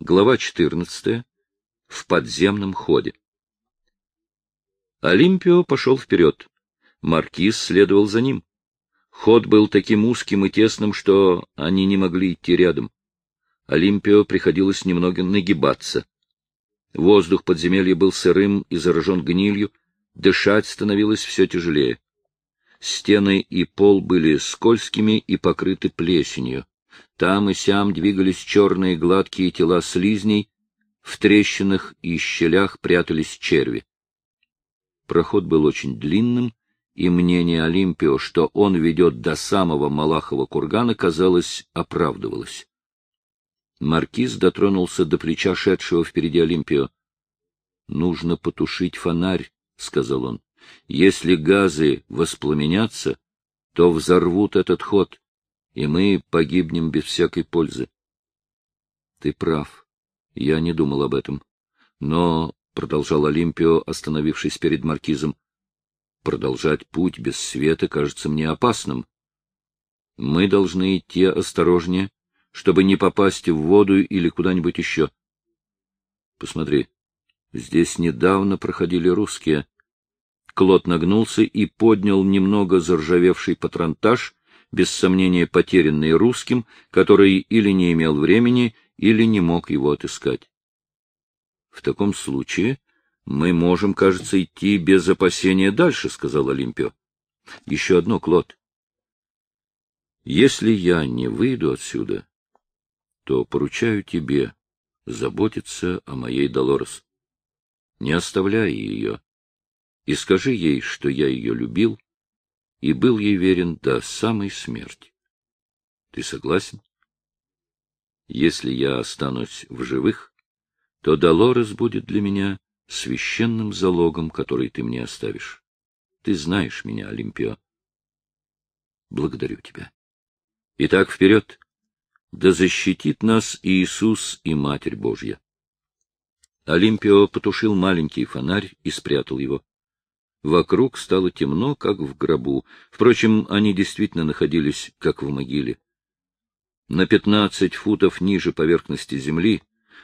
Глава 14. В подземном ходе. Олимпио пошел вперед. Маркиз следовал за ним. Ход был таким узким и тесным, что они не могли идти рядом. Олимпио приходилось немного нагибаться. Воздух подземелья был сырым и заражен гнилью, дышать становилось все тяжелее. Стены и пол были скользкими и покрыты плесенью. Там и сям двигались черные гладкие тела слизней, в трещинах и щелях прятались черви. Проход был очень длинным, и мнение Олимпио, что он ведет до самого Малахова кургана, казалось, оправдывалось. Маркиз дотронулся до плеча шедшего впереди Олимпио. — Нужно потушить фонарь, — сказал он. — Если газы воспламенятся, то взорвут этот ход и мы погибнем без всякой пользы. Ты прав. Я не думал об этом. Но, — продолжал Олимпио, остановившись перед маркизом, — продолжать путь без света кажется мне опасным. Мы должны идти осторожнее, чтобы не попасть в воду или куда-нибудь еще. Посмотри, здесь недавно проходили русские. Клод нагнулся и поднял немного заржавевший патронтаж, без сомнения потерянный русским, который или не имел времени, или не мог его отыскать. В таком случае мы можем, кажется, идти без опасения дальше, — сказал Олимпио. — Еще одно, Клод. Если я не выйду отсюда, то поручаю тебе заботиться о моей Долорес. Не оставляй ее и скажи ей, что я ее любил, и был ей верен до самой смерти. Ты согласен? Если я останусь в живых, то Долорес будет для меня священным залогом, который ты мне оставишь. Ты знаешь меня, Олимпио. Благодарю тебя. Итак, вперед! Да защитит нас Иисус и Матерь Божья. Олимпио потушил маленький фонарь и спрятал его. Вокруг стало темно, как в гробу. Впрочем, они действительно находились, как в могиле. На пятнадцать футов ниже поверхности земли,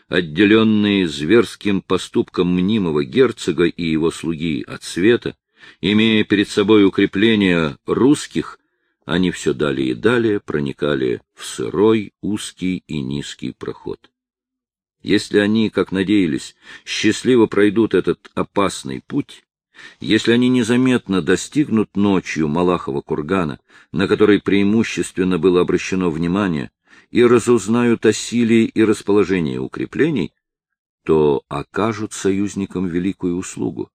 отделенные зверским поступком мнимого герцога и его слуги от света, имея перед собой укрепления русских, они все далее и далее проникали в сырой, узкий и низкий проход. Если они, как надеялись, счастливо пройдут этот опасный путь, если они незаметно достигнут ночью Малахова кургана, на который преимущественно было обращено внимание, и разузнают о силе и расположении укреплений, то окажут союзникам великую услугу.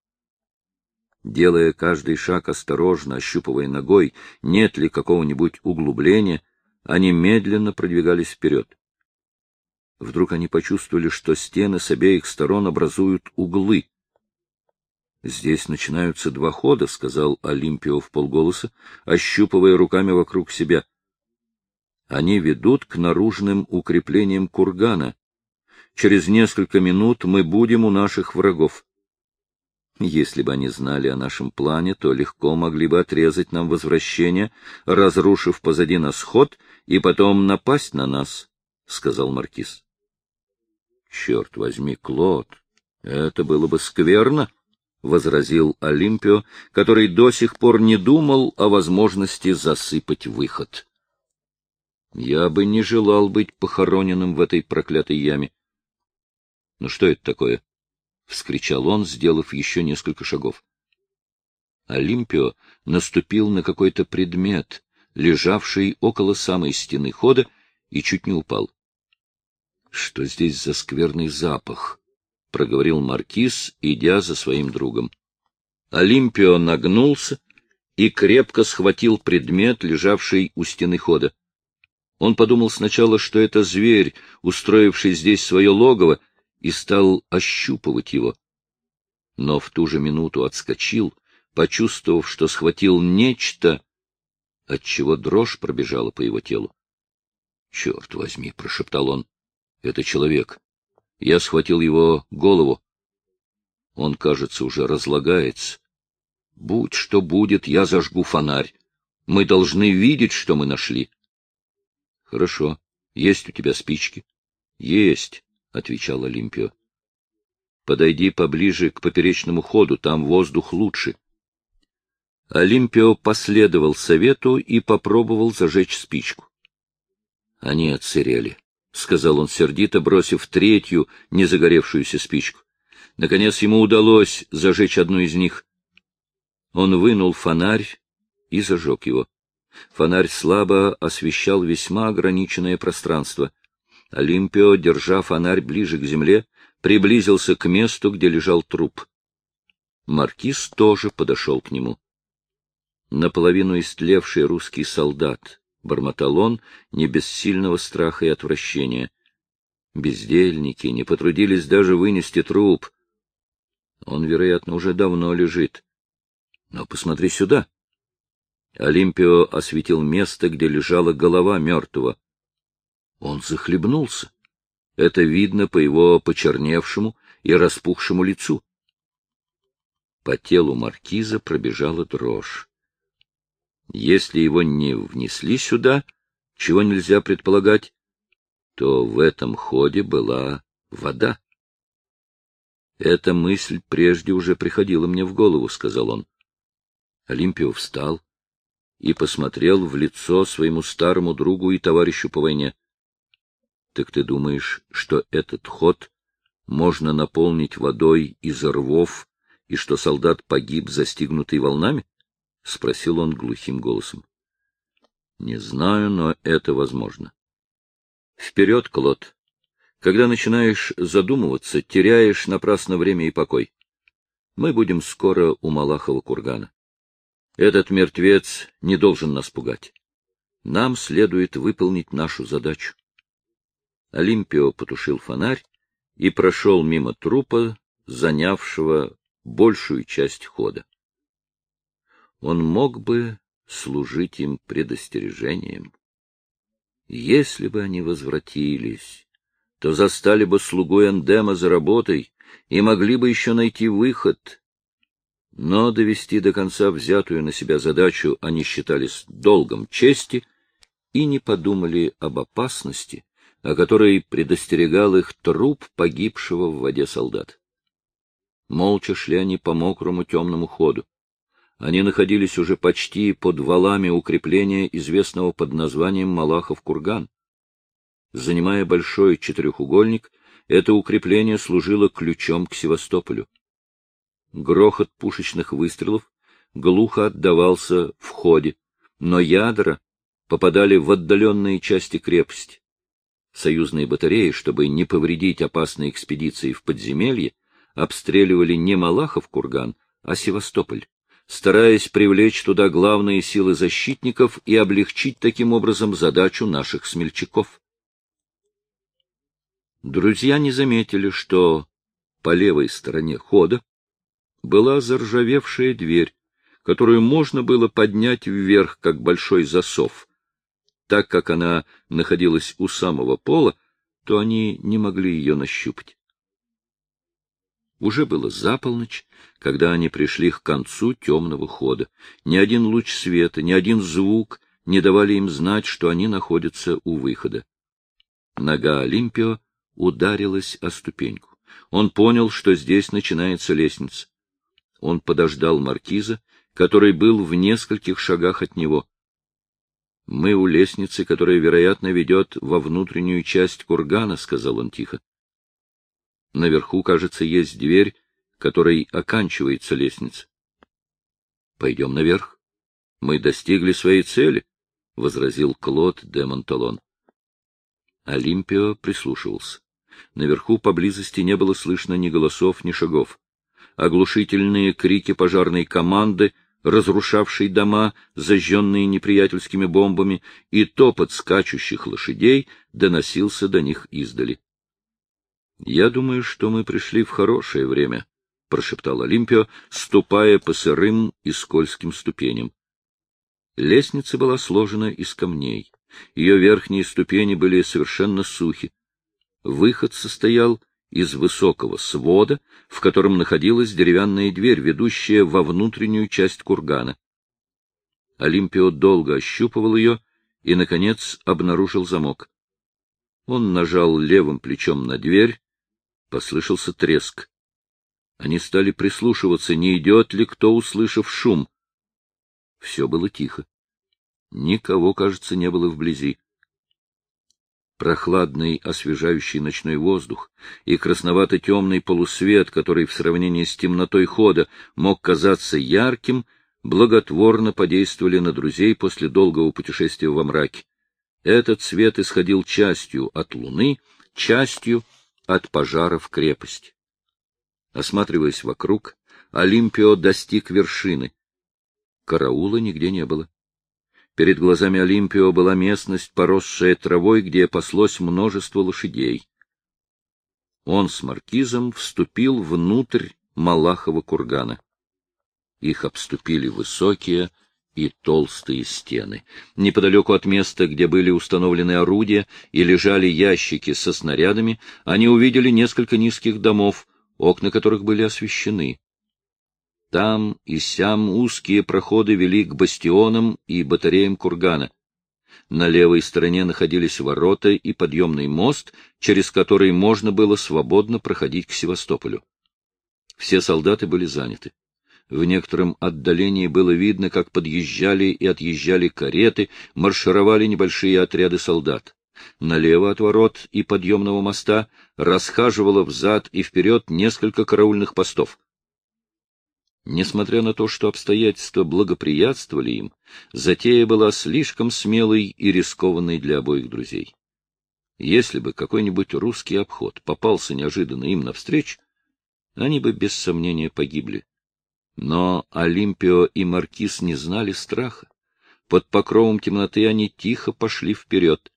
Делая каждый шаг осторожно, ощупывая ногой, нет ли какого-нибудь углубления, они медленно продвигались вперед. Вдруг они почувствовали, что стены с обеих сторон образуют углы. Здесь начинаются два хода, — сказал Олимпио в полголоса, ощупывая руками вокруг себя. Они ведут к наружным укреплениям кургана. Через несколько минут мы будем у наших врагов. Если бы они знали о нашем плане, то легко могли бы отрезать нам возвращение, разрушив позади нас ход и потом напасть на нас, — сказал Маркиз. — Черт возьми, Клод, это было бы скверно, возразил Олимпио, который до сих пор не думал о возможности засыпать выход. Я бы не желал быть похороненным в этой проклятой яме. — Ну что это такое? — вскричал он, сделав еще несколько шагов. Олимпио наступил на какой-то предмет, лежавший около самой стены хода, и чуть не упал. Что здесь за скверный запах? Проговорил маркиз, идя за своим другом. Олимпио нагнулся и крепко схватил предмет, лежавший у стены хода. Он подумал сначала, что это зверь, устроивший здесь свое логово, и стал ощупывать его. Но в ту же минуту отскочил, почувствовав, что схватил нечто, отчего дрожь пробежала по его телу. — Черт возьми! — прошептал он. — Это человек. Я схватил его голову. Он, кажется, уже разлагается. Будь что будет, я зажгу фонарь. Мы должны видеть, что мы нашли. Хорошо. Есть у тебя спички? Есть. отвечал Олимпио. — Подойди поближе к поперечному ходу, там воздух лучше. Олимпио последовал совету и попробовал зажечь спичку. Они отсырели, — сказал он сердито, бросив третью незагоревшуюся спичку. Наконец ему удалось зажечь одну из них. Он вынул фонарь и зажег его. Фонарь слабо освещал весьма ограниченное пространство. Олимпио, держа фонарь ближе к земле, приблизился к месту, где лежал труп. Маркиз тоже подошел к нему. Наполовину истлевший русский солдат, бормотал он, не без сильного страха и отвращения. Бездельники не потрудились даже вынести труп. Он, вероятно, уже давно лежит. Но посмотри сюда. Олимпио осветил место, где лежала голова мертвого. Он захлебнулся. Это видно по его почерневшему и распухшему лицу. По телу маркиза пробежала дрожь. Если его не внесли сюда, чего нельзя предполагать, то в этом ходе была вода. Эта мысль прежде уже приходила мне в голову, — сказал он. Олимпио встал и посмотрел в лицо своему старому другу и товарищу по войне. — Так ты думаешь, что этот ход можно наполнить водой из рвов, и что солдат погиб, застигнутый волнами? — спросил он глухим голосом. — Не знаю, но это возможно. — Вперед, Клод! Когда начинаешь задумываться, теряешь напрасно время и покой. Мы будем скоро у Малахова кургана. Этот мертвец не должен нас пугать. Нам следует выполнить нашу задачу. Олимпио потушил фонарь и прошел мимо трупа, занявшего большую часть хода. Он мог бы служить им предостережением. Если бы они возвратились, то застали бы слугу Эндема за работой и могли бы еще найти выход. Но довести до конца взятую на себя задачу они считались долгом чести и не подумали об опасности, о которой предостерегал их труп погибшего в воде солдат. Молча шли они по мокрому темному ходу. Они находились уже почти под валами укрепления, известного под названием Малахов курган. Занимая большой четырехугольник, это укрепление служило ключом к Севастополю. Грохот пушечных выстрелов глухо отдавался в ходе, но ядра попадали в отдаленные части крепости. Союзные батареи, чтобы не повредить опасной экспедиции в подземелье, обстреливали не Малахов курган, а Севастополь, стараясь привлечь туда главные силы защитников и облегчить таким образом задачу наших смельчаков. Друзья не заметили, что по левой стороне хода была заржавевшая дверь, которую можно было поднять вверх, как большой засов. Так как она находилась у самого пола, то они не могли ее нащупать. Уже было за полночь, когда они пришли к концу темного хода. Ни один луч света, ни один звук не давали им знать, что они находятся у выхода. Нога Олимпио ударилась о ступеньку. Он понял, что здесь начинается лестница. Он подождал маркиза, который был в нескольких шагах от него. — Мы у лестницы, которая, вероятно, ведет во внутреннюю часть кургана, — сказал он тихо. Наверху, кажется, есть дверь, которой оканчивается лестница. — Пойдем наверх. Мы достигли своей цели, — возразил Клод де Монталон. Олимпио прислушивался. Наверху поблизости не было слышно ни голосов, ни шагов. Оглушительные крики пожарной команды, разрушавшей дома, зажженные неприятельскими бомбами, и топот скачущих лошадей доносился до них издали. — Я думаю, что мы пришли в хорошее время, — прошептал Олимпио, ступая по сырым и скользким ступеням. Лестница была сложена из камней. Ее верхние ступени были совершенно сухи. Выход состоял из высокого свода, в котором находилась деревянная дверь, ведущая во внутреннюю часть кургана. Олимпио долго ощупывал ее и, наконец, обнаружил замок. Он нажал левым плечом на дверь, Послышался треск. Они стали прислушиваться, не идет ли кто, услышав шум. Все было тихо. Никого, кажется, не было вблизи. Прохладный, освежающий ночной воздух и красновато-темный полусвет, который в сравнении с темнотой хода мог казаться ярким, благотворно подействовали на друзей после долгого путешествия во мраке. Этот свет исходил частью от луны, частью от пожара в крепости. Осматриваясь вокруг, Олимпио достиг вершины. Караула нигде не было. Перед глазами Олимпио была местность, поросшая травой, где паслось множество лошадей. Он с маркизом вступил внутрь Малахова кургана. Их обступили высокие и толстые стены. Неподалеку от места, где были установлены орудия и лежали ящики со снарядами, они увидели несколько низких домов, окна которых были освещены. Там и сям узкие проходы вели к бастионам и батареям кургана. На левой стороне находились ворота и подъемный мост, через который можно было свободно проходить к Севастополю. Все солдаты были заняты. В некотором отдалении было видно, как подъезжали и отъезжали кареты, маршировали небольшие отряды солдат. Налево от ворот и подъемного моста расхаживало взад и вперед несколько караульных постов. Несмотря на то, что обстоятельства благоприятствовали им, затея была слишком смелой и рискованной для обоих друзей. Если бы какой-нибудь русский обход попался неожиданно им навстречу, они бы без сомнения погибли. Но Олимпио и Маркиз не знали страха. Под покровом темноты они тихо пошли вперед.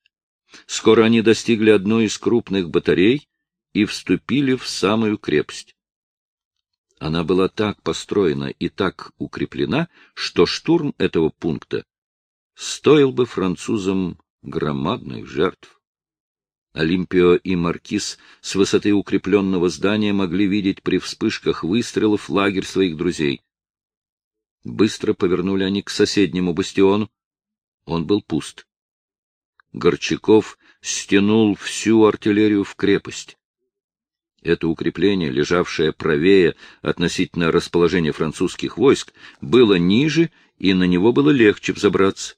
Скоро они достигли одной из крупных батарей и вступили в самую крепость. Она была так построена и так укреплена, что штурм этого пункта стоил бы французам громадных жертв. Олимпио и Маркиз с высоты укрепленного здания могли видеть при вспышках выстрелов лагерь своих друзей. Быстро повернули они к соседнему бастиону. Он был пуст. Горчаков стянул всю артиллерию в крепость. Это укрепление, лежавшее правее относительно расположения французских войск, было ниже, и на него было легче взобраться.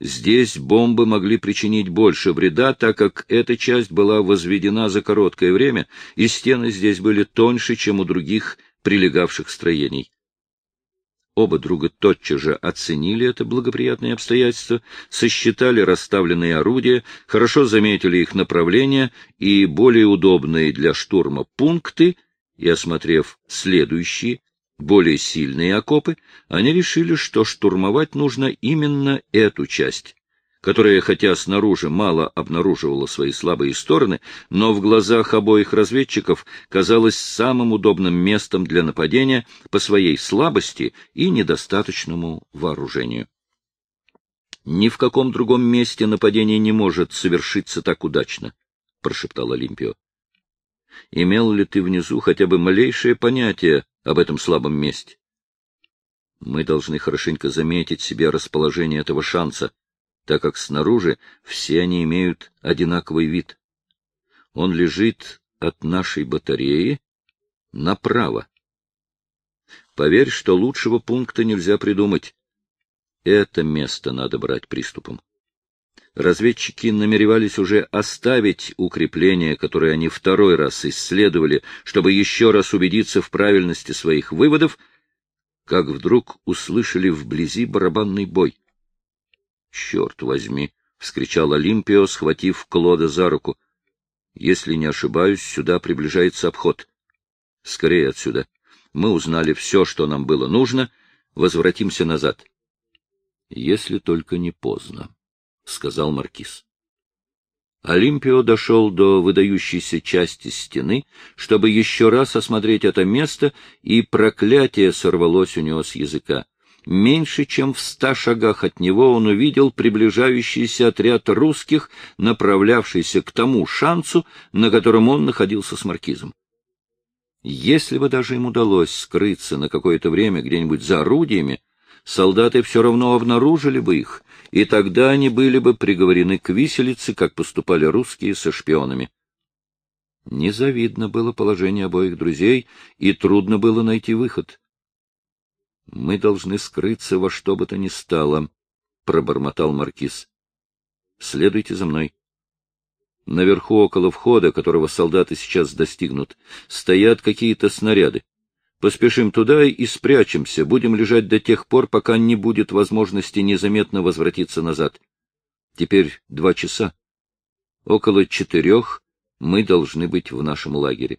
Здесь бомбы могли причинить больше вреда, так как эта часть была возведена за короткое время, и стены здесь были тоньше, чем у других прилегавших строений. Оба друга тотчас же оценили это благоприятное обстоятельство, сосчитали расставленные орудия, хорошо заметили их направление и более удобные для штурма пункты, и, осмотрев следующие, более сильные окопы, они решили, что штурмовать нужно именно эту часть которая, хотя снаружи мало обнаруживала свои слабые стороны, но в глазах обоих разведчиков казалась самым удобным местом для нападения по своей слабости и недостаточному вооружению. «Ни в каком другом месте нападение не может совершиться так удачно», — прошептал Олимпио. «Имел ли ты внизу хотя бы малейшее понятие об этом слабом месте?» Мы должны хорошенько заметить себе расположение этого шанса, так как снаружи все они имеют одинаковый вид. Он лежит от нашей батареи направо. Поверь, что лучшего пункта нельзя придумать. Это место надо брать приступом. Разведчики намеревались уже оставить укрепление, которое они второй раз исследовали, чтобы еще раз убедиться в правильности своих выводов, как вдруг услышали вблизи барабанный бой. — Черт возьми! — вскричал Олимпио, схватив Клода за руку. — Если не ошибаюсь, сюда приближается обход. Скорее отсюда. Мы узнали все, что нам было нужно. Возвратимся назад. — Если только не поздно, — сказал Маркиз. Олимпио дошел до выдающейся части стены, чтобы еще раз осмотреть это место, и проклятие сорвалось у него с языка. Меньше чем в ста шагах от него он увидел приближающийся отряд русских, направлявшийся к тому шансу, на котором он находился с маркизом. Если бы даже им удалось скрыться на какое-то время где-нибудь за орудиями, солдаты все равно обнаружили бы их, и тогда они были бы приговорены к виселице, как поступали русские со шпионами. Незавидно было положение обоих друзей, и трудно было найти выход. — Мы должны скрыться во что бы то ни стало, — пробормотал маркиз. — Следуйте за мной. Наверху около входа, которого солдаты сейчас достигнут, стоят какие-то снаряды. Поспешим туда и спрячемся, будем лежать до тех пор, пока не будет возможности незаметно возвратиться назад. Теперь два часа. Около четырех мы должны быть в нашем лагере.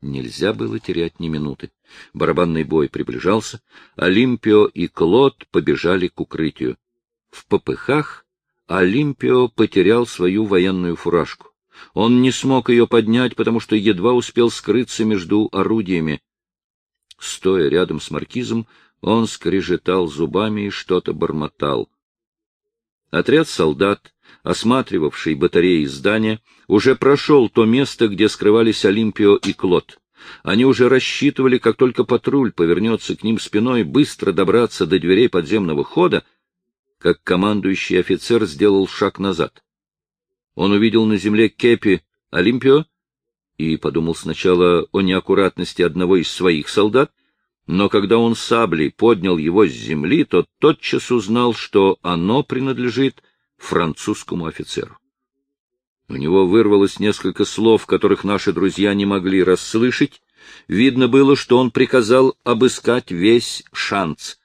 Нельзя было терять ни минуты. Барабанный бой приближался, Олимпио и Клод побежали к укрытию. В попыхах Олимпио потерял свою военную фуражку. Он не смог ее поднять, потому что едва успел скрыться между орудиями. Стоя рядом с маркизом, он скрежетал зубами и что-то бормотал. Отряд солдат, осматривавший батареи здания, уже прошел то место, где скрывались Олимпио и Клод. Они уже рассчитывали, как только патруль повернется к ним спиной, быстро добраться до дверей подземного хода, как командующий офицер сделал шаг назад. Он увидел на земле кепи Олимпио и подумал сначала о неаккуратности одного из своих солдат, но когда он саблей поднял его с земли, то тотчас узнал, что оно принадлежит французскому офицеру. У него вырвалось несколько слов, которых наши друзья не могли расслышать. Видно было, что он приказал обыскать весь шанс,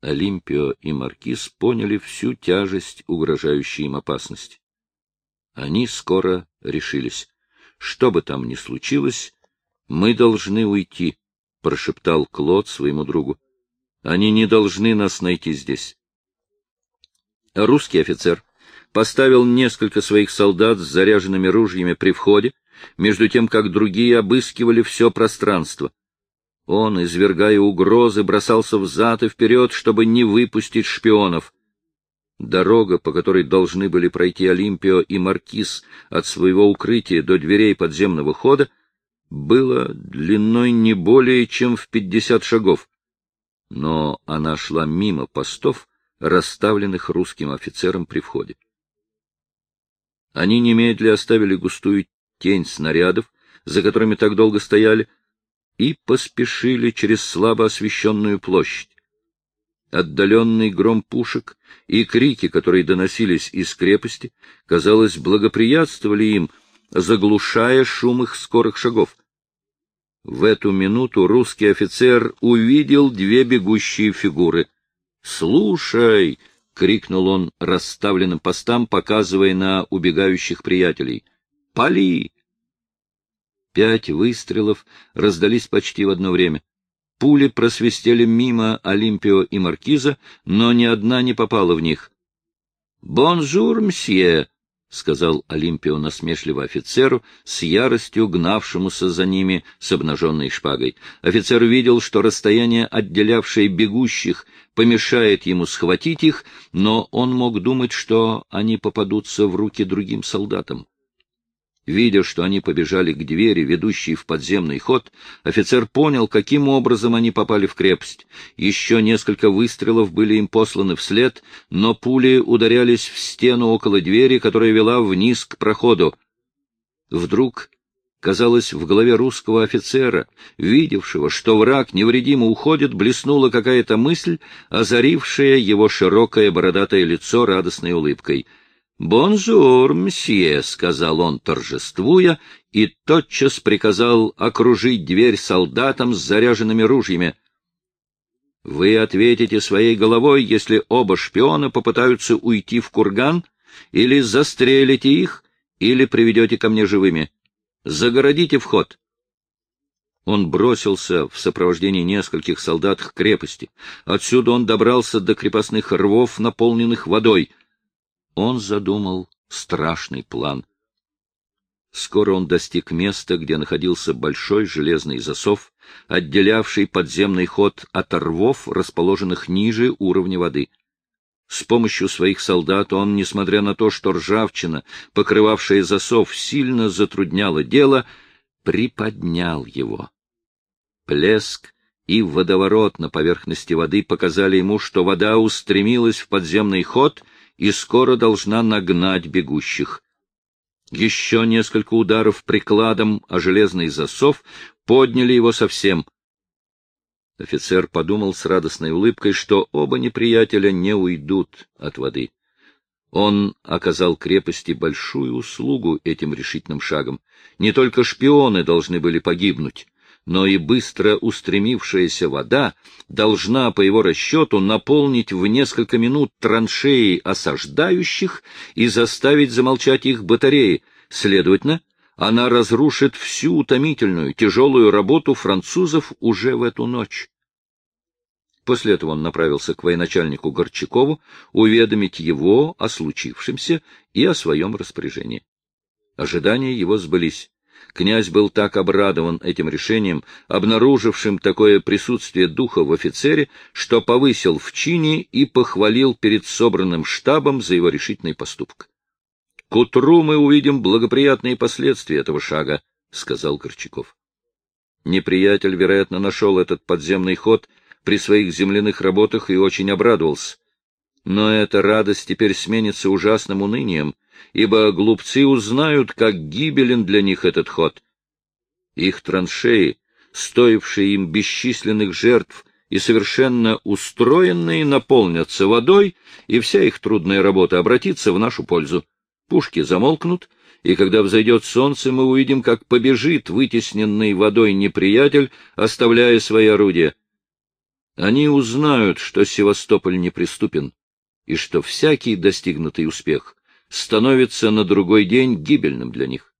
Олимпио и Маркиз поняли всю тяжесть угрожающей им опасности. Они скоро решились. Что бы там ни случилось, мы должны уйти, — прошептал Клод своему другу. Они не должны нас найти здесь. Русский офицер поставил несколько своих солдат с заряженными ружьями при входе, между тем, как другие обыскивали все пространство. Он, извергая угрозы, бросался взад и вперед, чтобы не выпустить шпионов. Дорога, по которой должны были пройти Олимпио и Маркиз от своего укрытия до дверей подземного хода, была длиной не более чем в пятьдесят шагов. Но она шла мимо постов, расставленных русским офицером при входе. Они немедля оставили густую тень снарядов, за которыми так долго стояли, и поспешили через слабо освещенную площадь. Отдаленный гром пушек и крики, которые доносились из крепости, казалось, благоприятствовали им, заглушая шум их скорых шагов. В эту минуту русский офицер увидел две бегущие фигуры. «Слушай!» — крикнул он расставленным постам, показывая на убегающих приятелей. «Пали! Пять выстрелов раздались почти в одно время. Пули просвистели мимо Олимпио и Маркиза, но ни одна не попала в них. «Бонжур, мсье!» — сказал Олимпио насмешливо офицеру, с яростью гнавшемуся за ними с обнаженной шпагой. Офицер видел, что расстояние, отделявшее бегущих, помешает ему схватить их, но он мог думать, что они попадутся в руки другим солдатам. Видя, что они побежали к двери, ведущей в подземный ход, офицер понял, каким образом они попали в крепость. Еще несколько выстрелов были им посланы вслед, но пули ударялись в стену около двери, которая вела вниз к проходу. Вдруг, казалось, в голове русского офицера, видевшего, что враг невредимо уходит, блеснула какая-то мысль, озарившая его широкое бородатое лицо радостной улыбкой — «Бонжур, мсье», — сказал он, торжествуя, и тотчас приказал окружить дверь солдатам с заряженными ружьями. «Вы ответите своей головой, если оба шпиона попытаются уйти в курган, или застрелите их, или приведете ко мне живыми. Загородите вход». Он бросился в сопровождении нескольких солдат к крепости. Отсюда он добрался до крепостных рвов, наполненных водой — он задумал страшный план. Скоро он достиг места, где находился большой железный засов, отделявший подземный ход от рвов, расположенных ниже уровня воды. С помощью своих солдат он, несмотря на то, что ржавчина, покрывавшая засов, сильно затрудняла дело, приподнял его. Плеск и водоворот на поверхности воды показали ему, что вода устремилась в подземный ход — и скоро должна нагнать бегущих. Еще несколько ударов прикладом о железный засов подняли его совсем. Офицер подумал с радостной улыбкой, что оба неприятеля не уйдут от воды. Он оказал крепости большую услугу этим решительным шагом. Не только шпионы должны были погибнуть, но и быстро устремившаяся вода должна, по его расчету, наполнить в несколько минут траншеи осаждающих и заставить замолчать их батареи. Следовательно, она разрушит всю утомительную, тяжелую работу французов уже в эту ночь. После этого он направился к военачальнику Горчакову уведомить его о случившемся и о своем распоряжении. Ожидания его сбылись. Князь был так обрадован этим решением, обнаружившим такое присутствие духа в офицере, что повысил в чине и похвалил перед собранным штабом за его решительный поступок. — К утру мы увидим благоприятные последствия этого шага, — сказал Горчаков. Неприятель, вероятно, нашел этот подземный ход при своих земляных работах и очень обрадовался. Но эта радость теперь сменится ужасным унынием, ибо глупцы узнают, как гибелен для них этот ход. Их траншеи, стоившие им бесчисленных жертв и совершенно устроенные, наполнятся водой, и вся их трудная работа обратится в нашу пользу. Пушки замолкнут, и когда взойдет солнце, мы увидим, как побежит вытесненный водой неприятель, оставляя свои орудия. Они узнают, что Севастополь неприступен, и что всякий достигнутый успех становится на другой день гибельным для них.